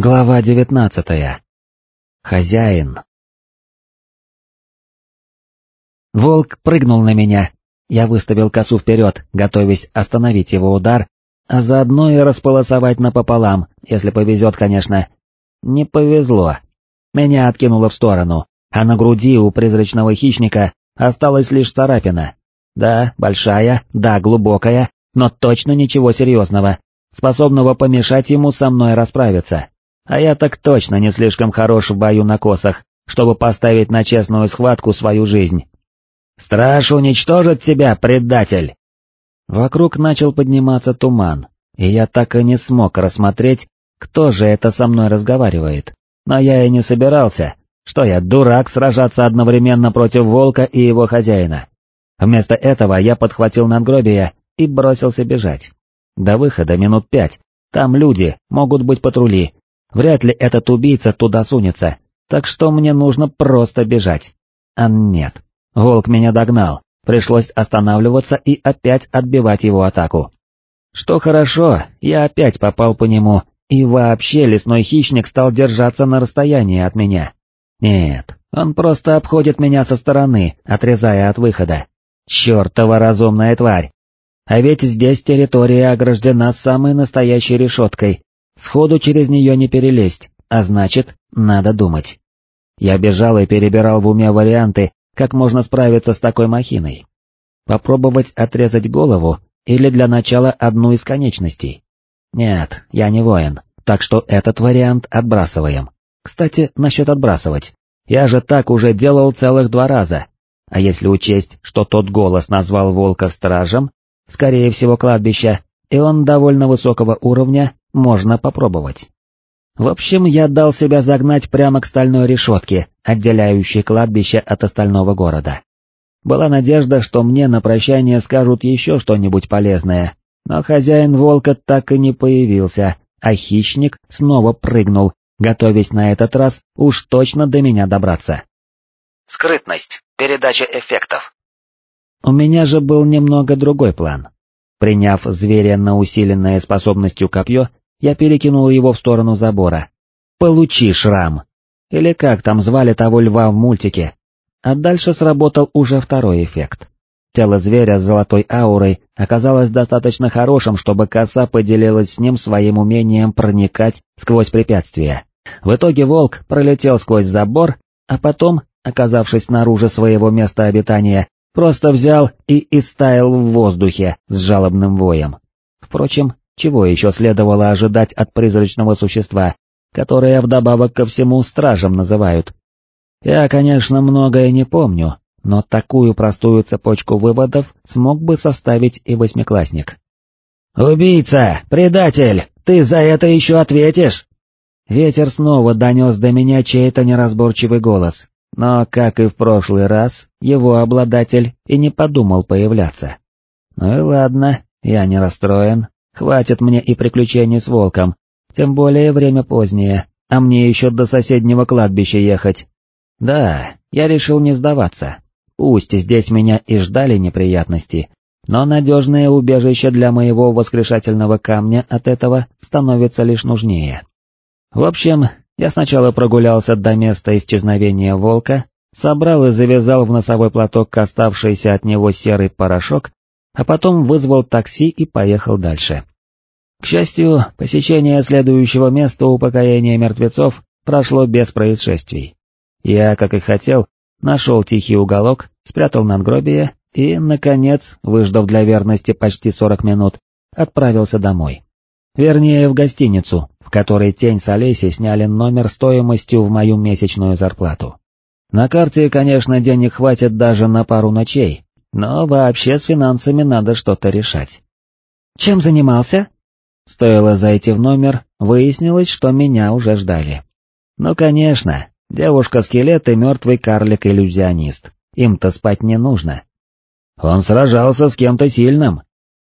Глава девятнадцатая. Хозяин. Волк прыгнул на меня. Я выставил косу вперед, готовясь остановить его удар, а заодно и располосовать напополам, если повезет, конечно. Не повезло. Меня откинуло в сторону, а на груди у призрачного хищника осталась лишь царапина. Да, большая, да, глубокая, но точно ничего серьезного, способного помешать ему со мной расправиться. А я так точно не слишком хорош в бою на косах, чтобы поставить на честную схватку свою жизнь. «Страж уничтожит тебя, предатель!» Вокруг начал подниматься туман, и я так и не смог рассмотреть, кто же это со мной разговаривает. Но я и не собирался, что я дурак сражаться одновременно против волка и его хозяина. Вместо этого я подхватил надгробие и бросился бежать. До выхода минут пять, там люди, могут быть патрули, Вряд ли этот убийца туда сунется, так что мне нужно просто бежать. А нет, волк меня догнал, пришлось останавливаться и опять отбивать его атаку. Что хорошо, я опять попал по нему, и вообще лесной хищник стал держаться на расстоянии от меня. Нет, он просто обходит меня со стороны, отрезая от выхода. Чёртова разумная тварь! А ведь здесь территория ограждена самой настоящей решеткой, Сходу через нее не перелезть, а значит, надо думать. Я бежал и перебирал в уме варианты, как можно справиться с такой махиной. Попробовать отрезать голову или для начала одну из конечностей? Нет, я не воин, так что этот вариант отбрасываем. Кстати, насчет отбрасывать. Я же так уже делал целых два раза. А если учесть, что тот голос назвал волка стражем, скорее всего кладбище, и он довольно высокого уровня, можно попробовать. В общем, я дал себя загнать прямо к стальной решетке, отделяющей кладбище от остального города. Была надежда, что мне на прощание скажут еще что-нибудь полезное, но хозяин волка так и не появился, а хищник снова прыгнул, готовясь на этот раз уж точно до меня добраться. Скрытность, передача эффектов. У меня же был немного другой план. Приняв зверя на усиленное способностью копье, я перекинул его в сторону забора. «Получи шрам!» Или как там звали того льва в мультике. А дальше сработал уже второй эффект. Тело зверя с золотой аурой оказалось достаточно хорошим, чтобы коса поделилась с ним своим умением проникать сквозь препятствия. В итоге волк пролетел сквозь забор, а потом, оказавшись снаружи своего места обитания, просто взял и истаял в воздухе с жалобным воем. Впрочем, чего еще следовало ожидать от призрачного существа, которое вдобавок ко всему стражем называют? Я, конечно, многое не помню, но такую простую цепочку выводов смог бы составить и восьмиклассник. «Убийца! Предатель! Ты за это еще ответишь!» Ветер снова донес до меня чей-то неразборчивый голос, но, как и в прошлый раз, его обладатель и не подумал появляться. Ну и ладно, я не расстроен, хватит мне и приключений с волком, тем более время позднее, а мне еще до соседнего кладбища ехать. Да, я решил не сдаваться. Пусть здесь меня и ждали неприятности, но надежное убежище для моего воскрешательного камня от этого становится лишь нужнее. В общем, я сначала прогулялся до места исчезновения волка, собрал и завязал в носовой платок оставшийся от него серый порошок, а потом вызвал такси и поехал дальше. К счастью, посещение следующего места упокоения мертвецов прошло без происшествий. Я, как и хотел, нашел тихий уголок, спрятал надгробие и, наконец, выждав для верности почти сорок минут, отправился домой. Вернее, в гостиницу, в которой Тень с Олесей сняли номер стоимостью в мою месячную зарплату. На карте, конечно, денег хватит даже на пару ночей, но вообще с финансами надо что-то решать. «Чем занимался?» Стоило зайти в номер, выяснилось, что меня уже ждали. Ну конечно, девушка-скелет и мертвый карлик-иллюзионист, им-то спать не нужно. Он сражался с кем-то сильным.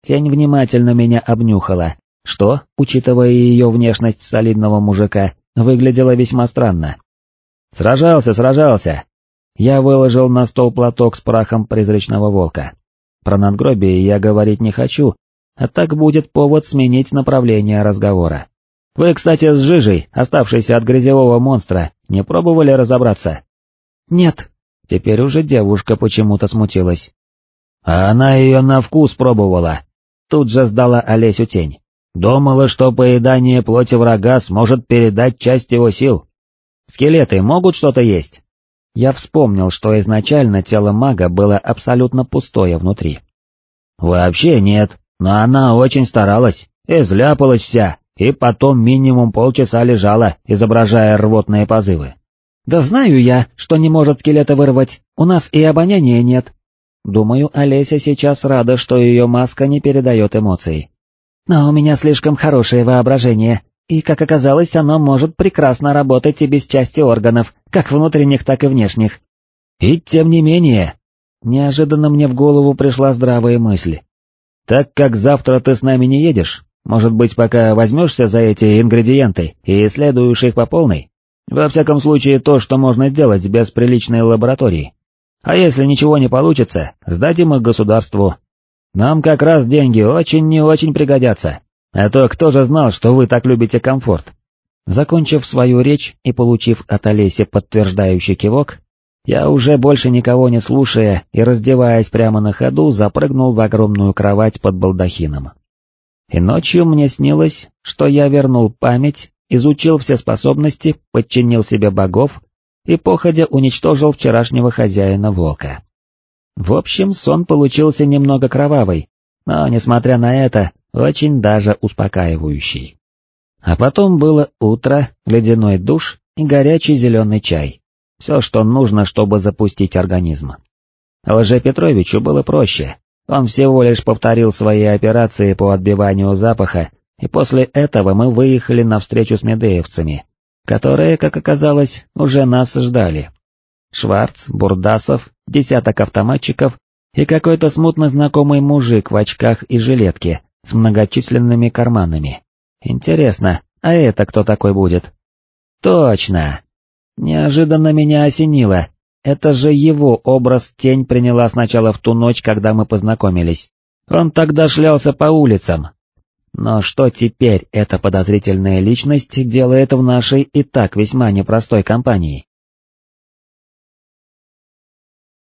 Тень внимательно меня обнюхала, что, учитывая ее внешность солидного мужика, выглядело весьма странно. «Сражался, сражался!» Я выложил на стол платок с прахом призрачного волка. Про надгробие я говорить не хочу, а так будет повод сменить направление разговора. Вы, кстати, с Жижей, оставшейся от грязевого монстра, не пробовали разобраться? Нет. Теперь уже девушка почему-то смутилась. А она ее на вкус пробовала. Тут же сдала Олесю тень. Думала, что поедание плоти врага сможет передать часть его сил. Скелеты могут что-то есть? Я вспомнил, что изначально тело мага было абсолютно пустое внутри. Вообще нет, но она очень старалась, изляпалась вся, и потом минимум полчаса лежала, изображая рвотные позывы. «Да знаю я, что не может скелета вырвать, у нас и обоняния нет». Думаю, Олеся сейчас рада, что ее маска не передает эмоций. «Но у меня слишком хорошее воображение, и, как оказалось, оно может прекрасно работать и без части органов, как внутренних, так и внешних». «И тем не менее...» Неожиданно мне в голову пришла здравая мысль. «Так как завтра ты с нами не едешь, может быть, пока возьмешься за эти ингредиенты и исследуешь их по полной? Во всяком случае, то, что можно сделать без приличной лаборатории. А если ничего не получится, сдадим их государству. Нам как раз деньги очень не очень пригодятся. А то кто же знал, что вы так любите комфорт? Закончив свою речь и получив от Олеси подтверждающий кивок, я уже больше никого не слушая и раздеваясь прямо на ходу, запрыгнул в огромную кровать под балдахином. И ночью мне снилось, что я вернул память, изучил все способности, подчинил себе богов и походя уничтожил вчерашнего хозяина волка. В общем, сон получился немного кровавый, но, несмотря на это, очень даже успокаивающий. А потом было утро, ледяной душ и горячий зеленый чай. Все, что нужно, чтобы запустить организм. Лже Петровичу было проще, он всего лишь повторил свои операции по отбиванию запаха, и после этого мы выехали навстречу с медеевцами, которые, как оказалось, уже нас ждали. Шварц, Бурдасов, десяток автоматчиков и какой-то смутно знакомый мужик в очках и жилетке с многочисленными карманами. Интересно, а это кто такой будет? Точно! Неожиданно меня осенило, это же его образ тень приняла сначала в ту ночь, когда мы познакомились. Он тогда шлялся по улицам. Но что теперь эта подозрительная личность делает в нашей и так весьма непростой компании?